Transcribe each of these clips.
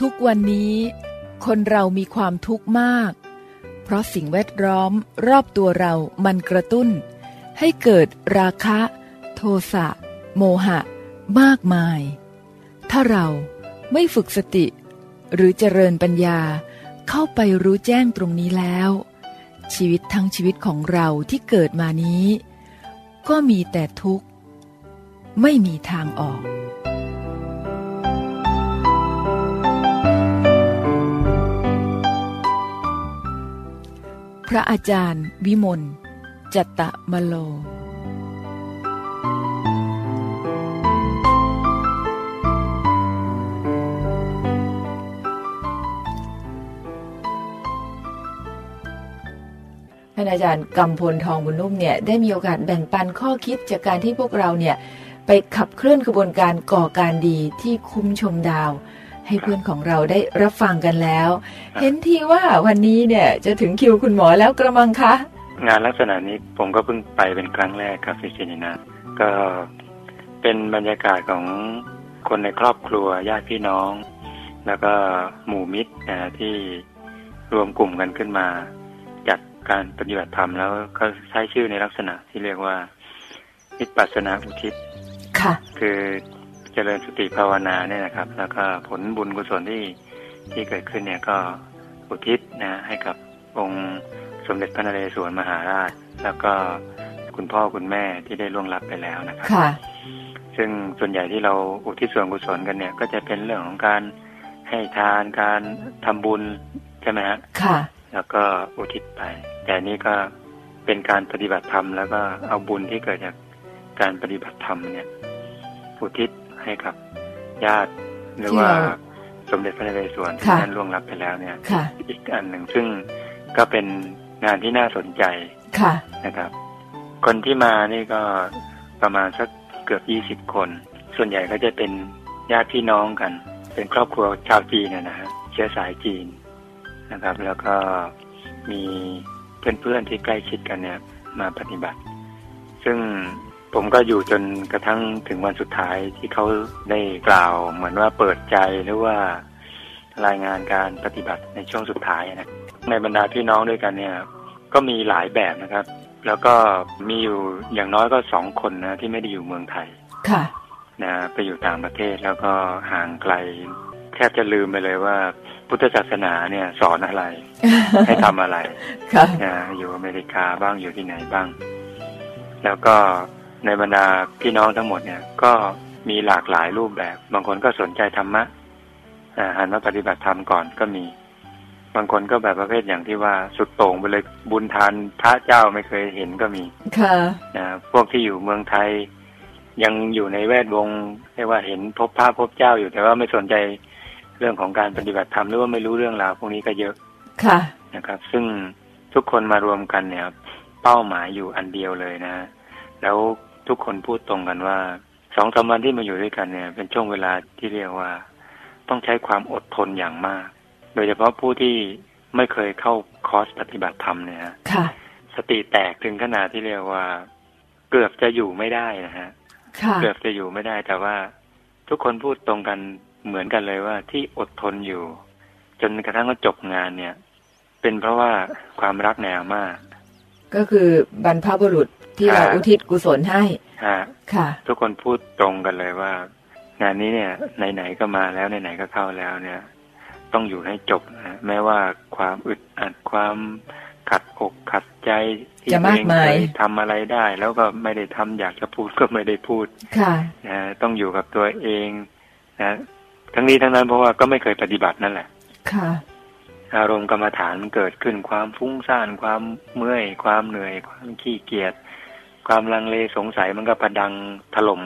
ทุกวันนี้คนเรามีความทุกข์มาก เพราะสิ่งแวดล้อมรอบตัวเรามันกระตุ้น ให้เกิดราคะ โทสะ โมหะ มากมาย ถ้าเราไม่ฝึกสติ หรือเจริญปัญญาเข้าไปรู้แจ้งตรงนี้แล้ว ชีวิตทั้งชีวิตของเราที่เกิดมานี้ ก็มีแต่ทุกข์ ไม่มีทางออก พระอาจารย์วิมลจัตตะมโล ท่านอาจารย์กำพลทองบุญนุ่มเนี่ยได้มีโอกาสแบ่งปันข้อคิดจากการที่พวกเราเนี่ยไปขับเคลื่อนกระบวนการก่อการดีที่คุ้มชมดาว ให้เพื่อนของเราได้รับฟังกันแล้ว เห็นทีว่าวันนี้เนี่ยจะถึงคิวคุณหมอแล้วกระมังคะ งานลักษณะนี้ผมก็เพิ่งไปเป็นครั้งแรกครับฟิเจนินาก็เป็นบรรยากาศของคนในครอบครัวญาติพี่น้อง แล้วก็หมู่มิตรนะที่รวมกลุ่มกันขึ้นมา จัดการปฏิบัติธรรมแล้วก็ใช้ชื่อในลักษณะที่เรียกว่าวิปัสสนาอุทิศค่ะ คือ เจริญสติภาวนาเนี่ยนะครับ แล้วก็ผลบุญกุศลที่ที่เกิดขึ้นเนี่ยก็อุทิศนะให้กับองค์สมเด็จพระนเรศวรมหาราช แล้วก็คุณพ่อคุณแม่ที่ได้ล่วงลับไปแล้วนะครับค่ะซึ่งส่วนใหญ่ที่เราอุทิศส่วนกุศลกันเนี่ย ก็จะเป็นเรื่องของการให้ทานการทำบุญใช่ไหมฮะค่ะ แล้วก็อุทิศไป แต่อันนี้ก็เป็นการปฏิบัติธรรมแล้วก็เอาบุญที่เกิดจากการปฏิบัติธรรมเนี่ย อุทิศ ให้กับญาติหรือว่าที่เราสมเด็จพระนเรศวรที่ค่ะท่านล่วงลับไปแล้วเนี่ยค่ะอีกอันหนึ่งซึ่งก็เป็นงานที่น่าสนใจค่ะนะครับ คนที่มานี่ก็ประมาณสักเกือบยี่สิบคน ส่วนใหญ่ก็จะเป็นญาติพี่น้องกัน เป็นครอบครัวชาวจีนนะนะฮะเชื้อสายจีนนะครับ แล้วก็มีเพื่อนๆที่ใกล้ชิดกันเนี่ยมาปฏิบัติ ซึ่ง ผมก็อยู่จนกระทั่งถึงวันสุดท้ายที่เขาได้กล่าว เหมือนว่าเปิดใจหรือว่ารายงานการปฏิบัติในช่วงสุดท้ายนะในบรรดาพี่น้องด้วยกันเนี่ย ก็มีหลายแบบนะครับ แล้วก็มีอยู่อย่างน้อยก็สองคนนะที่ไม่ได้อยู่เมืองไทย ค่ะ นะไปอยู่ต่างประเทศแล้วก็ห่างไกล แทบจะลืมไปเลยว่า พุทธศาสนาเนี่ย สอนอะไร ให้ทำอะไรค่ะนะอยู่อเมริกาบ้างอยู่ที่ไหนบ้าง แล้วก็ ในบรรดาพี่น้องทั้งหมดเนี่ยก็มีหลากหลายรูปแบบ บางคนก็สนใจธรรมะอ่าหันมาปฏิบัติธรรมก่อนก็มี บางคนก็แบบประเภทอย่างที่ว่าสุดโต่งไปเลยบุญทานพระเจ้าไม่เคยเห็นก็มีค่ะนะพวกที่อยู่เมืองไทย ยังอยู่ในแวดวงเรียกว่าเห็นพบพระพบเจ้าอยู่แต่ว่าไม่สนใจเรื่องของการปฏิบัติธรรมหรือว่าไม่รู้เรื่องราวพวกนี้ก็เยอะค่ะนะครับ ซึ่งทุกคนมารวมกันเนี่ย เป้าหมายอยู่อันเดียวเลยนะ แล้ว ทุกคนพูดตรงกันว่าสองสามวันที่มาอยู่ด้วยกันเนี่ย เป็นช่วงเวลาที่เรียกว่า ต้องใช้ความอดทนอย่างมาก โดยเฉพาะผู้ที่ไม่เคยเข้าคอร์สปฏิบัติธรรมเนี่ยฮะค่ะ สติแตกถึงขนาดที่เรียกว่า เกือบจะอยู่ไม่ได้นะฮะค่ะเกือบจะอยู่ไม่ได้ แต่ว่าทุกคนพูดตรงกันเหมือนกันเลยว่าที่อดทนอยู่ จนกระทั่งก็จบงานเนี่ย เป็นเพราะว่าความรักในอาม่าก็คือบรรพบุรุษ ที่เราครับอุทิศกุศลให้ฮะค่ะ ทุกคนพูดตรงกันเลยว่า งานนี้เนี่ยไหนๆก็มาแล้วไหนๆก็เข้าแล้วเนี่ย ต้องอยู่ให้จบนะแม้ว่าความอึดอัดความขัดอกขัดใจที่จะตัวมากเองมายเคยทำอะไรได้ แล้วก็ไม่ได้ทำอยากจะพูดก็ไม่ได้พูดค่ะนะต้องอยู่กับตัวเองนะทั้งนี้ทั้งนั้นเพราะว่าก็ไม่เคยปฏิบัตินั่นแหละ ค่ะ อารมณ์กรรมฐานมันเกิดขึ้นความฟุ้งซ่านความเมื่อย ความเหนื่อย ความขี้เกียจ ความลังเลสงสัยมันก็ประดังถล่ม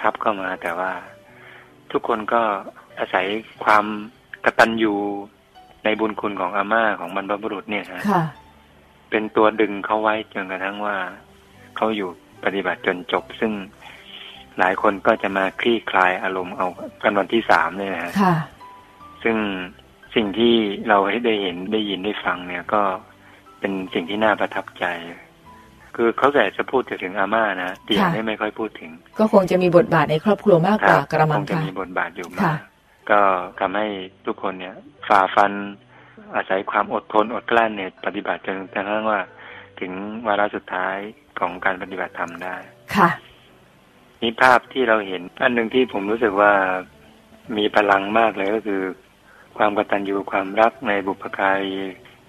ทับเข้ามา แต่ว่าทุกคนก็อาศัยความกตัญญูในบุญคุณของอาม่าของบรรพบุรุษเนี่ยฮะค่ะเป็นตัวดึงเขาไว้จนกระทั่งว่าเขาอยู่ปฏิบัติจนจบ ซึ่งหลายคนก็จะมาคลี่คลายอารมณ์เอากันวันที่สามเนี่ยนะฮะค่ะซึ่งสิ่งที่เราได้เห็นได้ยินได้ฟังเนี่ยก็เป็นสิ่งที่น่าประทับใจ คือเขาแต่จะพูดถึงอาม่านะเตี่ยค่ะนี่ไม่ค่อยพูดถึง ก็คงจะมีบทบาทในครอบครัวมากกว่ากระมัคงงจะค่ะมีบทบาทอยู่มาค่ะกก็ทำให้ทุกคนเนี่ยฝ่าฟันอาศัยความอดทนอดกลั้นเนี่ยปฏิบัติจนกระทั่งว่า ถึงวาระสุดท้ายของการปฏิบัติธรรมได้ ค่ะนี่ภาพที่เราเห็น อันหนึ่งที่ผมรู้สึกว่ามีพลังมากเลยก็คือ ความกตัญญูความรักในบุพการี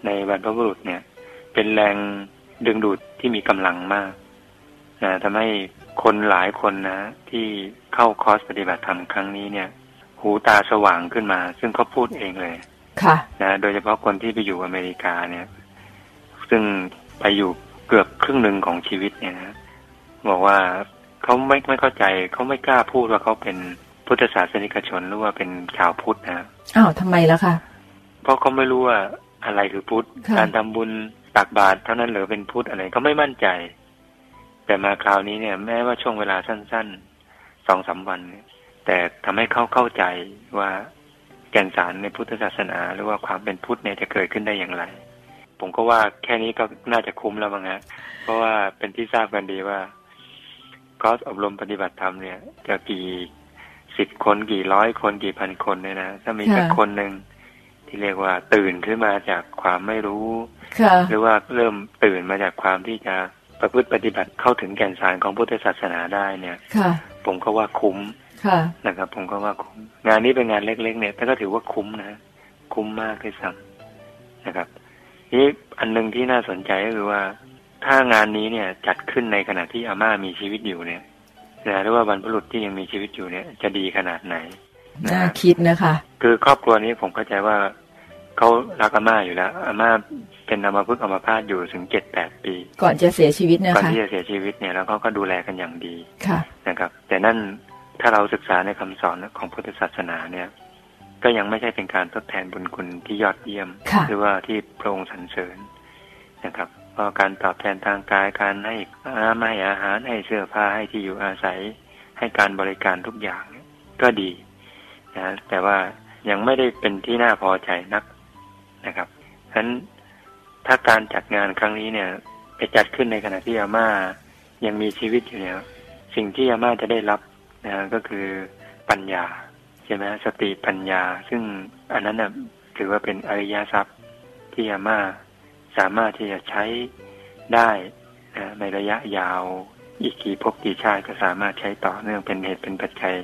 ในบรรพบุรุษเนี่ย เป็นแรง ดึงดูดที่มีกำลังมากนะทำให้คนหลายคนนะ ที่เข้าคอร์สปฏิบัติธรรมครั้งนี้เนี่ย หูตาสว่างขึ้นมา ซึ่งเขาพูดเองเลย ค่ะ นะโดยเฉพาะคนที่ไปอยู่อเมริกาเนี่ย ซึ่งไปอยู่เกือบครึ่งหนึ่งของชีวิตเนี่ยนะบอกว่าเขาไม่ไม่เข้าใจเขาไม่กล้าพูดว่าเขาเป็นพุทธศาสนิกชนหรือว่าเป็นชาวพุทธนะอ้าวทำไมล่ะคะเพราะเขาไม่รู้ว่าอะไรคือพุทธค่ะการทำบุญ ตักบาตรเท่านั้นหรือเป็นพุทธอะไรเขาไม่มั่นใจ แต่มาคราวนี้เนี่ย แม้ว่าช่วงเวลาสั้นๆสองสามวัน แต่ทำให้เขาเข้าใจว่าแก่นสารในพุทธศาสนา หรือว่าความเป็นพุทธเนี่ยจะเกิดขึ้นได้อย่างไร ผมก็ว่าแค่นี้ก็น่าจะคุ้มแล้วมั้งฮะเพราะว่าเป็นที่ทราบกันดีว่าคอร์สอบรมปฏิบัติธรรมเนี่ยจะกี่สิบคนกี่ร้อยคนกี่พันคนเนี่ยนะถ้ามีสักค่คนหนึ่ง ที่เรียกว่าตื่นขึ้นมาจากความไม่รู้ค่ะหรือว่าเริ่มตื่นมาจากความที่จะประพฤติปฏิบัติเข้าถึงแก่นสารของพุทธศาสนาได้เนี่ยค่ะผมก็ว่าคุ้มค่ะนะครับ ผมก็ว่าคุ้มงานนี้เป็นงานเล็ก ๆ เนี่ยแต่ก็ถือว่าคุ้มนะคุ้มมากด้วยซ้ำนะครับนี่อันหนึ่งที่น่าสนใจก็คือว่า ถ้างานนี้เนี่ยจัดขึ้นในขณะที่อาม่ามีชีวิตอยู่เนี่ยนะหรือว่าบรรพบุรุษที่ยังมีชีวิตอยู่เนี่ย จะดีขนาดไหนนะน่าคิดนะคะ คือครอบครัวนี้ผมเข้าใจว่า เขารักอาม่าอยู่แล้วอาม่าเป็นอัมพฤกษ์อัมพาตอยู่ถึงเจ็ดแปดปี ก่อนจะเสียชีวิตนะก่อนคะที่จะเสียชีวิตเนี่ยแล้วเขาก็ดูแลกันอย่างดีค่ะนะครับ แต่นั่นถ้าเราศึกษาในคำสอนของพุทธศาสนาเนี่ย ก็ยังไม่ใช่เป็นการทดแทนบุญคุณที่ยอดเยี่ยมค่ะหรือว่าที่พระองค์สรรเสริญนะครับเพราะการตอบแทนทางกายการให้อาไม่อาหารให้เสื้อผ้าให้ที่อยู่อาศัย ให้การบริการทุกอย่างเนี่ยก็ดีนะแต่ว่ายังไม่ได้เป็นที่น่าพอใจนัก นะครับฉะนั้นถ้าการจัดงานครั้งนี้เนี่ย ไปจัดขึ้นในขณะที่อาม่ายังมีชีวิตอยู่เนี่ยสิ่งที่อาม่าจะได้รับนะก็คือปัญญาใช่ไหมสติปัญญา ซึ่งอันนั้นน่ะถือว่าเป็นอริยทรัพย์ที่อาม่าสามารถที่จะใช้ได้นะในระยะยาวอีกกี่ภพกี่ชาติก็สามารถใช้ต่อเนื่องเป็นเหตุเป็นปัจจัย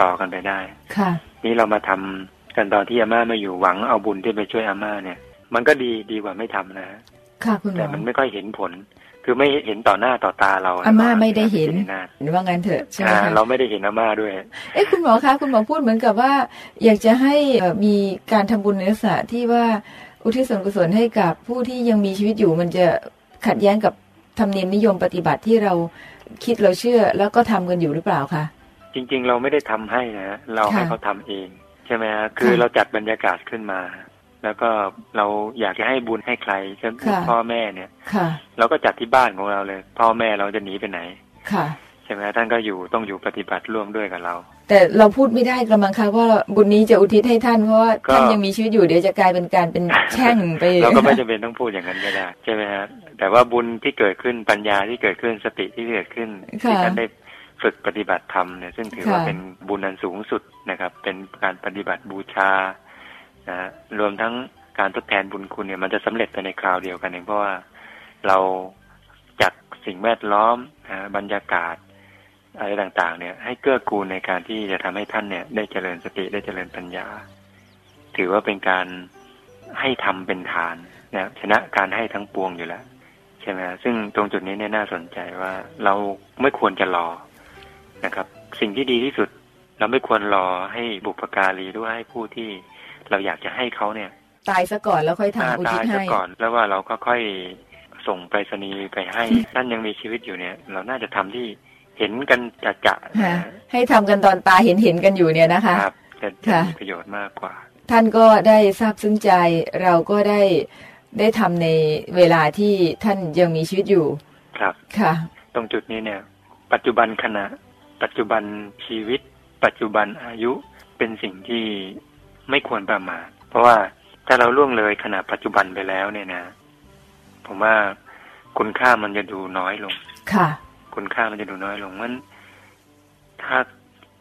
ต่อกันไปได้ ค่ะ นี่เรามาทำ กันตอนที่อาม่าไม่อยู่หวังเอาบุญที่ไปช่วยอาม่าเนี่ย มันก็ดีดีกว่าไม่ทำนะค่ะคุณหมแต่อมันไม่ค่อยเห็นผล คือไม่เห็นต่อหน้าต่อตาเราอาม่าไม่ได้เห็นที่าว่างั้นเถอะใช่ไหมอ่าคะเราไม่ได้เห็นอาม่าด้วย เอ๊ะคุณหมอคะคุณหมอพูดเหมือนกับว่า อยากจะให้เอ่อมีการทำบุญในลักษณะที่ว่าอุทิศส่วนกุศลให้กับผู้ที่ยังมีชีวิตอยู่มันจะขัดแย้งกับธรรมเนียมนิยมปฏิบัติที่เราคิดเราเชื่อแล้วก็ทำกันอยู่หรือเปล่าคะจริง ๆ เราไม่ได้ทำให้นะเราให้ค่ะเขาทำเอง ใช่ไหมฮะคือค่ะเราจัดบรรยากาศขึ้นมา แล้วก็เราอยากจะให้บุญให้ใครเช่นค่ะพ่อแม่เนี่ยค่ะเราก็จัดที่บ้านของเราเลย พ่อแม่เราจะหนีไปไหนค่ะใช่ไหมท่านก็อยู่ต้องอยู่ปฏิบัติร่วมด้วยกับเรา แต่เราพูดไม่ได้กระมังคะว่าบุญนี้จะอุทิศให้ท่านเพราะว่าก็ท่านยังมีชีวิตอยู่เดี๋ยวจะกลายเป็นการเป็นแช่งไปเราก็ไม่จำเป็นต้องพูดอย่างนั้นก็ได้ใช่ไหมฮะแต่ว่าบุญที่เกิดขึ้นปัญญาที่เกิดขึ้นสติที่เกิดขึ้นค่ะที่ท่านได้ ฝึกปฏิบัติธรรมเนี่ยซึ่งถือว่าค่ะเป็นบุญอันสูงสุดนะครับ เป็นการปฏิบัติบูชานะรวมทั้งการทดแทนบุญคุณเนี่ยมันจะสำเร็จไปในคราวเดียวกันเองเพราะว่าเราจัดสิ่งแวดล้อมนะบรรยากาศอะไรต่างๆ เนี่ย ให้เกื้อกูลในการที่จะทำให้ท่านเนี่ย ได้เจริญสติได้เจริญปัญญา ถือว่าเป็นการให้ทำเป็นทานนะชนะการให้ทั้งปวงอยู่แล้วใช่ไหมฮะซึ่งตรงจุดนี้เนี่ยน่าสนใจว่าเราไม่ควรจะรอ นะครับ สิ่งที่ดีที่สุดเราไม่ควรรอให้บุพการีหรือว่าให้ผู้ที่เราอยากจะให้เขาเนี่ย ตายซะก่อนแล้วค่อยทำอุตาทิศยซะให้ก่อนแล้วว่าเราก็ค่อยส่งไปรษณีย์ไปให้ท่านยังมีชีวิตอยู่เนี่ย เราน่าจะทำที่เห็นกันจะจะๆค่ะนะให้ทำกันตอนตาเห็นเห็นๆกันอยู่เนี่ยนะคะครับจะจะค่ะมีประโยชน์มากกว่า ท่านก็ได้ทราบซึ้งใจเราก็ได้ได้ทำในเวลาที่ท่านยังมีชีวิตอยู่ ครับค่ะ ตรงจุดนี้เนี่ย ปัจจุบันขณะ ปัจจุบันชีวิต ปัจจุบันอายุเป็นสิ่งที่ไม่ควรประมาทเพราะว่าถ้าเราล่วงเลยขณะปัจจุบันไปแล้วเนี่ยนะ ผมว่าคุณค่ามันจะดูน้อยลง ค่ะ คุณค่ามันจะดูน้อยลงมันถ้า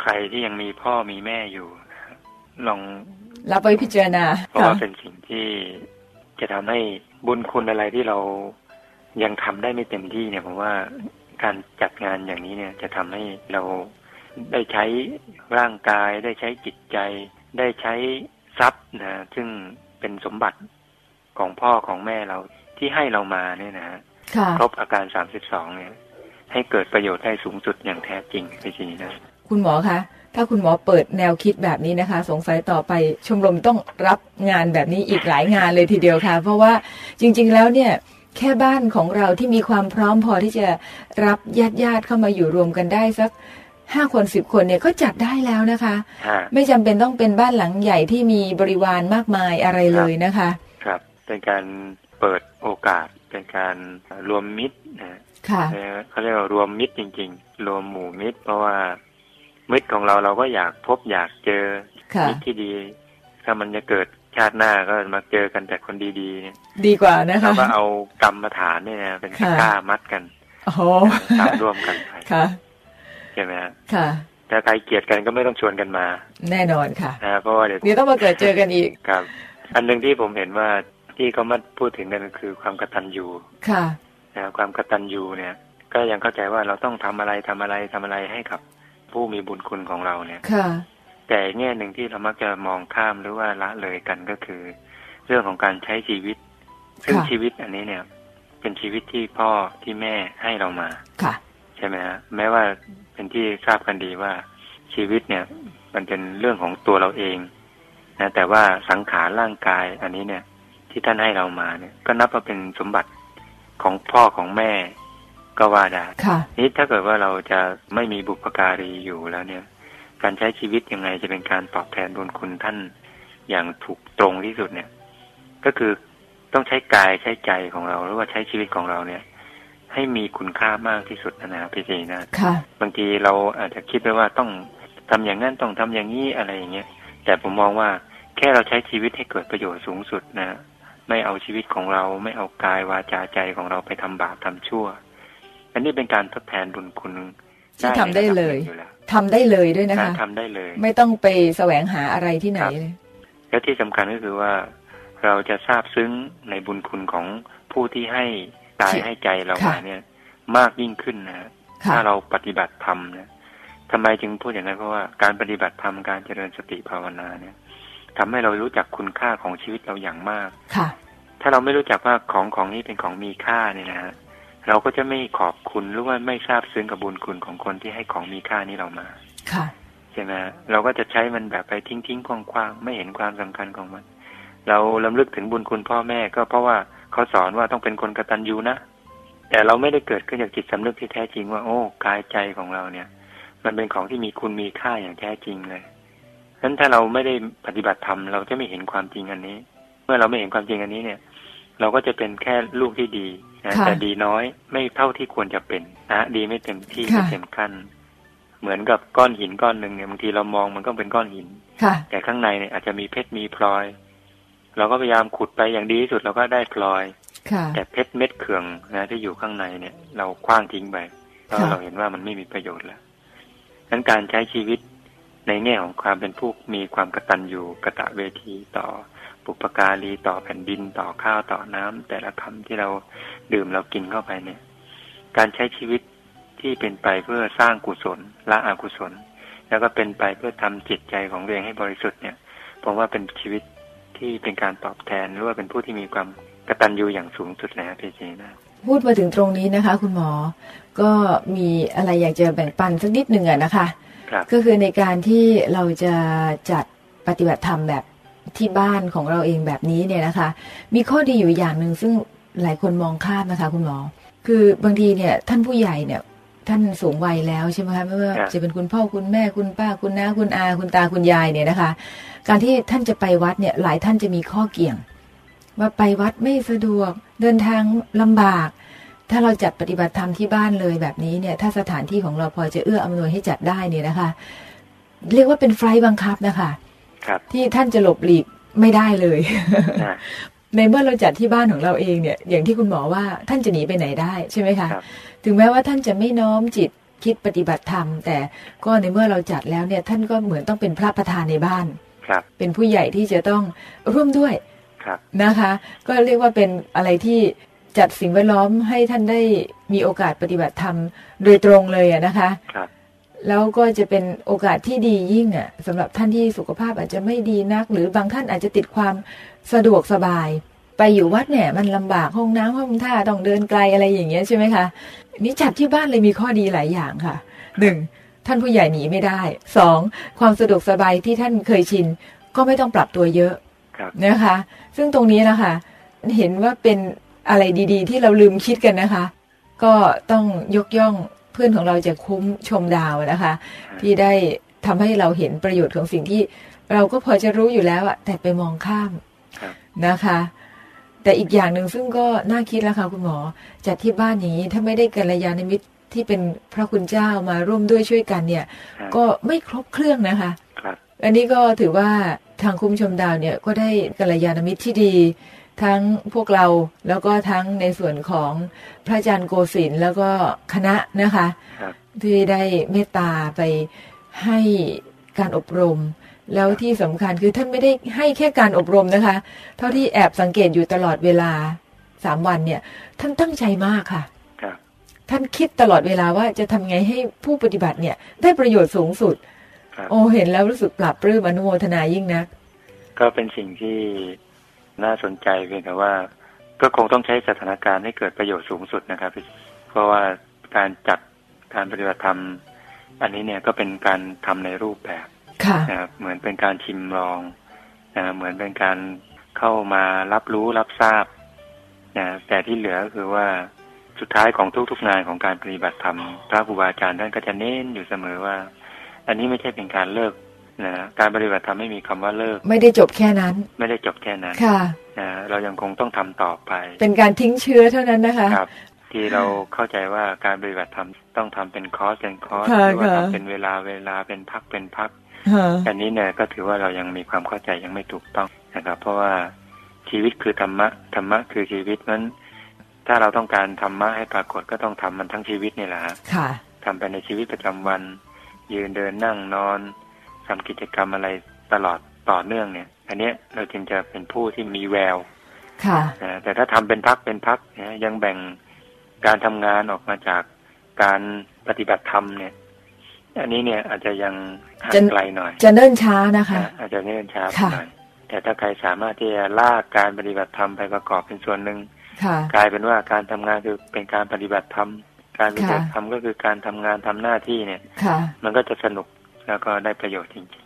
ใครที่ยังมีพ่อมีแม่อยู่นะลองรับไปพิจารณาเพราะว่าเป็นสิ่งที่จะทำให้บุญคุณอะไรที่เรายังทำได้ไม่เต็มที่เนี่ยผมว่า การจัดงานอย่างนี้เนี่ยจะทำให้เราได้ใช้ร่างกาย ได้ใช้จิตใจ ได้ใช้ทรัพย์นะซึ่งเป็นสมบัติของพ่อของแม่เราที่ให้เรามาเนี่ยนะค่ะครบอาการสามสิบสองเนี่ย ให้เกิดประโยชน์ได้สูงสุดอย่างแท้จริงในทีนี้นะคุณหมอคะถ้าคุณหมอเปิดแนวคิดแบบนี้นะคะ สงสัยต่อไปชมรมต้องรับงานแบบนี้อีกหลายงานเลยทีเดียวค่ะ เพราะว่าจริง ๆ แล้วเนี่ย แค่บ้านของเราที่มีความพร้อมพอที่จะรับญาติญาติๆเข้ามาอยู่รวมกันได้สักห้าคนสิบคนเนี่ยก็จัดได้แล้วนะคะฮะไม่จำเป็นต้องเป็นบ้านหลังใหญ่ที่มีบริวารมากมายอะไรเลยนะคะ ครับ เป็นการเปิดโอกาส เป็นการรวมมิตรนะค่ะเอ่อเขาเรียกว่ารวมมิตรจริง ๆ รวมหมู่มิตร เพราะว่ามิตรของเราเราก็อยากพบอยากเจอค่ะมิตรที่ดี ถ้ามันจะเกิด ชาติหน้าก็มาเจอกันแต่คนดีๆเนี่ยดีกว่านะคะเราก็เอากรรมฐานเนี่ยนะเป็นค่ะกล้ามัดกันโอ้โหทำร่วมกันไปค่ะใช่ไหมฮะค่ะถ้าใครเกลียดกันก็ไม่ต้องชวนกันมา แน่นอนค่ะนะเพราะว่าเดี๋ยวเดี๋ยวต้องมาเกิดเจอกันอีกครับ อันหนึ่งที่ผมเห็นว่าที่เขามาพูดถึงกันก็คือความกตัญญูค่ะนะครับความกตัญญูเนี่ย ก็ยังเข้าใจว่าเราต้องทำอะไรทำอะไรทำอะไรให้กับผู้มีบุญคุณของเราเนี่ยค่ะ แต่แง่หนึ่งที่เรามักจะมองข้ามหรือว่าละเลยกันก็คือ เรื่องของการใช้ชีวิต ซึ่งค่ะชีวิตอันนี้เนี่ย เป็นชีวิตที่พ่อที่แม่ให้เรามาค่ะ ใช่ไหมฮะแม้ว่าเป็นที่ทราบกันดีว่าชีวิตเนี่ย มันเป็นเรื่องของตัวเราเองนะแต่ว่าสังขารร่างกายอันนี้เนี่ย ที่ท่านให้เรามาเนี่ย ก็นับว่าเป็นสมบัติของพ่อของแม่ก็ว่าได้ค่ะนี่ถ้าเกิดว่าเราจะไม่มีบุพการีอยู่แล้วเนี่ย การใช้ชีวิตยังไงจะเป็นการตอบแทนบุญคุณท่านอย่างถูกตรงที่สุดเนี่ย ก็คือต้องใช้กายใช้ใจของเราหรือว่าใช้ชีวิตของเราเนี่ย ให้มีคุณค่ามากที่สุดนะครับพี่จีนะค่ะบางทีเราอาจจะคิดไปว่าต้องทำอย่างนั้นต้องทำอย่างนี้อะไรอย่างเงี้ยแต่ผมมองว่าแค่เราใช้ชีวิตให้เกิดประโยชน์สูงสุดนะไม่เอาชีวิตของเราไม่เอากายวาจาใจของเราไปทำบาปทำชั่ว อันนี้เป็นการทดแทนบุญคุณ ที่ทำได้เลยในระดับหนึ่งอยู่แล้วทำได้เลยด้วยนะคะทำได้เลย ไม่ต้องไปแสวงหาอะไรที่ไหนครับเลยและที่สำคัญก็คือว่า เราจะทราบซึ้งในบุญคุณของผู้ที่ให้กายที่ให้ใจเราค่ะมาเนี่ย มากยิ่งขึ้นนะค่ะถ้าเราปฏิบัติธรรมนะทำไมจึงพูดอย่างนั้นเพราะว่าการปฏิบัติธรรมการเจริญสติภาวนาเนี่ยทำให้เรารู้จักคุณค่าของชีวิตเราอย่างมากค่ะ ถ้าเราไม่รู้จักว่าของของนี้เป็นของมีค่าเนี่ยนะฮะ เราก็จะไม่ขอบคุณหรือว่าไม่ทราบซึ้งกับบุญคุณของคนที่ให้ของมีค่านี้เรามาค่ะใช่ไหมเราก็จะใช้มันแบบไปทิ้งทิ้งๆคว่างๆไม่เห็นความสำคัญของมัน เราลำลึกถึงบุญคุณพ่อแม่ก็เพราะว่าเขาสอนว่าต้องเป็นคนกตัญญูนะแต่เราไม่ได้เกิดขึ้นจากจิตสำนึกที่แท้จริงว่าโอ้กายใจของเราเนี่ย มันเป็นของที่มีคุณมีค่าอย่างแท้จริงเลยฉะนั้นถ้าเราไม่ได้ปฏิบัติธรรมเราจะไม่เห็นความจริงอันนี้ เมื่อเราไม่เห็นความจริงอันนี้เนี่ย เราก็จะเป็นแค่ลูกที่ดี นะค่ะแต่ดีน้อยไม่เท่าที่ควรจะเป็นนะดีไม่เต็มที่ค่ะไม่เต็มขั้น เหมือนกับก้อนหินก้อนหนึ่งเนี่ยบางทีเรามองมันก็เป็นก้อนหินค่ะแต่ข้างในเนี่ยอาจจะมีเพชรมีพลอย เราก็พยายามขุดไปอย่างดีที่สุดเราก็ได้พลอยค่ะแต่เพชรเม็ดเขืองนะที่อยู่ข้างในเนี่ย เราคว้างทิ้งไปเพราะค่ะเราเห็นว่ามันไม่มีประโยชน์แล้วนั้นการใช้ชีวิตในแง่ของความเป็นผู้มีความกตัญญูกะตะเวทีต่อ บุปการีต่อแผ่นดินต่อข้าวต่อน้ำแต่ละคำที่เราดื่มเรากินเข้าไปเนี่ย การใช้ชีวิตที่เป็นไปเพื่อสร้างกุศลละอกุศล แล้วก็เป็นไปเพื่อทำจิตใจของตัวเองให้บริสุทธิ์เนี่ยผมว่าเป็นชีวิตที่เป็นการตอบแทนหรือว่าเป็นผู้ที่มีความกตัญญูอย่างสูงสุดแล้วพี่เจนะพูดมาถึงตรงนี้นะคะ คุณหมอ ก็มีอะไรอยากจะแบ่งปันสักนิดหนึ่งอะนะคะครับก็คือในการที่เราจะจัดปฏิบัติธรรมแบบ ที่บ้านของเราเองแบบนี้เนี่ยนะคะ มีข้อดีอยู่อย่างหนึ่งซึ่งหลายคนมองข้ามนะคะ คุณหมอ คือบางทีเนี่ย ท่านผู้ใหญ่เนี่ย ท่านสูงวัยแล้วใช่ไหมคะไม่ว่าครับจะเป็นคุณพ่อคุณแม่คุณป้าคุณน้าคุณอา คุณตาคุณยายเนี่ยนะคะ การที่ท่านจะไปวัดเนี่ย หลายท่านจะมีข้อเกี่ยง ว่าไปวัดไม่สะดวกเดินทางลำบาก ถ้าเราจัดปฏิบัติธรรมที่บ้านเลยแบบนี้เนี่ย ถ้าสถานที่ของเราพอจะเอื้ออำนวยให้จัดได้เนี่ยนะคะ เรียกว่าเป็นไฟล์บังคับนะคะครับ ที่ท่านจะหลบหลีกไม่ได้เลยนะในเมื่อเราจัดที่บ้านของเราเองเนี่ย อย่างที่คุณหมอว่าท่านจะหนีไปไหนได้ใช่ไหมคะครับถึงแม้ว่าท่านจะไม่น้อมจิตคิดปฏิบัติธรรม แต่ก็ในเมื่อเราจัดแล้วเนี่ย ท่านก็เหมือนต้องเป็นพระประธานในบ้านครับ เป็นผู้ใหญ่ที่จะต้องร่วมด้วยครับนะคะ ก็เรียกว่าเป็นอะไรที่จัดสิ่งแวดล้อมให้ท่านได้มีโอกาสปฏิบัติธรรมโดยตรงเลยอะนะคะครับ แล้วก็จะเป็นโอกาสที่ดียิ่งอะสำหรับท่านที่สุขภาพอาจจะไม่ดีนัก หรือบางท่านอาจจะติดความสะดวกสบาย ไปอยู่วัดเนี่ยมันลำบากห้องน้ำห้องท่าต้องเดินไกลอะไรอย่างเงี้ยใช่ไหมคะนี่จัดที่บ้านเลยมีข้อดีหลายอย่างค่ะหนึ่งท่านผู้ใหญ่หนีไม่ได้สองความสะดวกสบายที่ท่านเคยชิน ก็ไม่ต้องปรับตัวเยอะครับนะคะ ซึ่งตรงนี้นะคะ เห็นว่าเป็นอะไรดี ๆ ที่เราลืมคิดกันนะคะ ก็ต้องยกย่อง เพื่อนของเราจะคุ้มชมดาวนะคะ ที่ได้ทำให้เราเห็นประโยชน์ของสิ่งที่เราก็พอจะรู้อยู่แล้วอะแต่ไปมองข้ามครับนะคะ แต่อีกอย่างหนึ่งซึ่งก็น่าคิดแล้วค่ะคุณหมอจัดที่บ้านอย่างนี้ถ้าไม่ได้กัลยาณมิตรที่เป็นพระคุณเจ้ามาร่วมด้วยช่วยกันเนี่ยครับก็ไม่ครบเครื่องนะคะครับอันนี้ก็ถือว่าทางคุ้มชมดาวเนี่ยก็ได้กัลยาณมิตรที่ดี ทั้งพวกเราแล้วก็ทั้งในส่วนของพระอาจารย์โกศินทร์แล้วก็คณะนะคะครับที่ได้เมตตาไปให้การอบรม แล้วที่สำคัญคือท่านไม่ได้ให้แค่การอบรมนะคะ เท่าที่แอบสังเกตอยู่ตลอดเวลาสามวันเนี่ย ท่านตั้งใจมากค่ะครับท่านคิดตลอดเวลาว่าจะทำไงให้ผู้ปฏิบัติเนี่ย ได้ประโยชน์สูงสุดครับโอ้เห็นแล้วรู้สึกปรับปลื้มอนุโมทนายิ่งนัก ก็เป็นสิ่งที่ น่าสนใจเพียงแต่ว่า ก็คงต้องใช้สถานการณ์ให้เกิดประโยชน์สูงสุดนะครับ เพราะว่าการจัดการปฏิบัติธรรม อันนี้เนี่ยก็เป็นการทำในรูปแบบค่ะนะครับเหมือนเป็นการชิมลองนะเหมือนเป็นการเข้ามารับรู้รับทราบนะแต่ที่เหลือก็คือว่าสุดท้ายของทุกๆงานของการปฏิบัติธรรมพระครูบาอาจารย์ท่านก็จะเน้นอยู่เสมอว่า อันนี้ไม่ใช่เป็นการเลิก นะการปฏิบัติธรรมไม่มีคำว่าเลิก ไม่ได้จบแค่นั้น ไม่ได้จบแค่นั้นค่ะนะเรายังคงต้องทำต่อไป เป็นการทิ้งเชื้อเท่านั้นนะคะครับที่เราเข้าใจว่าการปฏิบัติธรรมต้องทำเป็นคอร์สเป็นคอร์สค่ะหรือว่าค่ะทำเป็นเวลาเวลาเป็นพักเป็นพักฮะอันนี้เนี่ยก็ถือว่าเรายังมีความเข้าใจยังไม่ถูกต้องนะครับ เพราะว่าชีวิตคือธรรมะธรรมะคือชีวิตนั้น ถ้าเราต้องการธรรมะให้ปรากฏก็ต้องทำมันทั้งชีวิตนี่แหละฮะค่ะทำไปในชีวิตประจำวัน ยืนเดินนั่งนอน ทำกิจกรรมอะไรตลอดต่อเนื่องเนี่ย อันเนี้ยเราจึงจะเป็นผู้ที่มีแวว ค่ะนะแต่ถ้าทำเป็นพักเป็นพักนะยังแบ่งการทำงานออกมาจากการปฏิบัติธรรมเนี่ย อันนี้เนี่ยอาจจะยังห่าจะงไกลหน่อย จะเนิ่นช้านะคะนะอาจจะเนิ่นช้าไปค่ะหน่อยแต่ถ้าใครสามารถที่จะลากการปฏิบัติธรรมไปประกอบเป็นส่วนหนึ่งค่ะกลายเป็นว่าการทำงานคือเป็นการปฏิบัติธรรมการปฏิบัติค่ะธรรมก็คือการทำงานทำหน้าที่เนี่ยค่ะมันก็จะสนุก แล้วก็ได้ประโยชน์จริง